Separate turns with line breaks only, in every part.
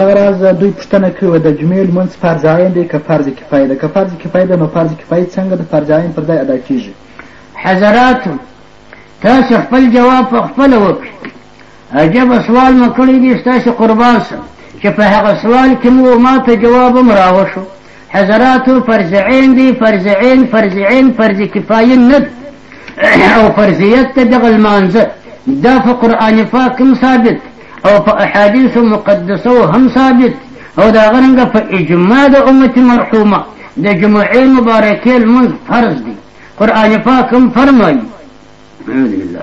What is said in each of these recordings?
دغه راز دوی پوښتنه کړې وه د جمعې لمونځ فرض عین دی که فرض کفایه ده که فرض کفایه ده نو فرض کفایه څنګه د فرض عین پر ځای ادا کېږي
حضراتو تاسو خپل جواب په خپله وکړئ عجبه سوال مو کړی دی ستاسو قربان سم چې په هغه سوال کې مو ما ته جواب هم راوشو حضراتو فرض عین دی فرض عین فرض عین فرض کفایه نه او فرضیت ته دغه لمانځه دا په قرآن پاک هم ثابت او په احادیثو مقدسو هم ثابت او دا غرنګه په اجماع د امت مرحومه د جمعې مبارکې لمونځ فرض دی قرآن پاک هم فرمایي الحمدلله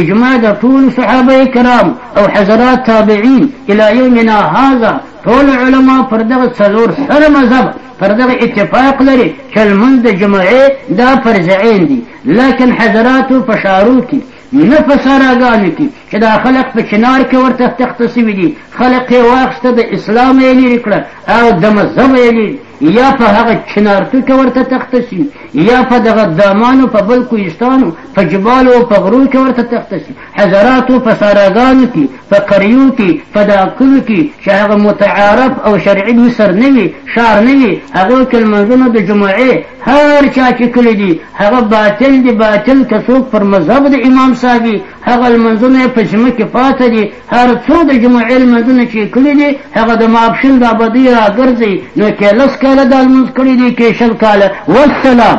اجماع د ټول صحابه کرام او حضرات تابعین الى یومنا هذا ټول علما پر دغه څلور سره مذهب پر دغه اتفاق لري چې لمونځ د جمعې دا فرض عین دي لکن حضراتو په شارو کې نه په ساراګانو کې چې دا خلق په چنار کې ورته تخته سوي دي خلق یې واخسته د اسلام یې لرې کړه او د مذهب یې لرې یا په هغه چنارتو کې ورته تخته شي یا په دغه دامانو په بل کوهستانو په جبالو او په غرو کې ورته تخته شي حضراتو په ساراګانو کې په قریو کې په دغه کلو کې چې هغه متعارف او شرعي مصر نه وي ښار نه وي هغو کې لمونځونه د جمعې هر چا چې کړي دي هغه باطل دي باطل که څوک پر مذهب د امام صاحب هغه لمونځونه یې په ژمه کې پاته دي هر څو د جمعې لمونځونه چې یې کړي دي، هغه د ماپښین رابدۍ راګرځي، نو که یې لس کاله دا لمونځ کړی دی، که یې شل کاله. والسلام.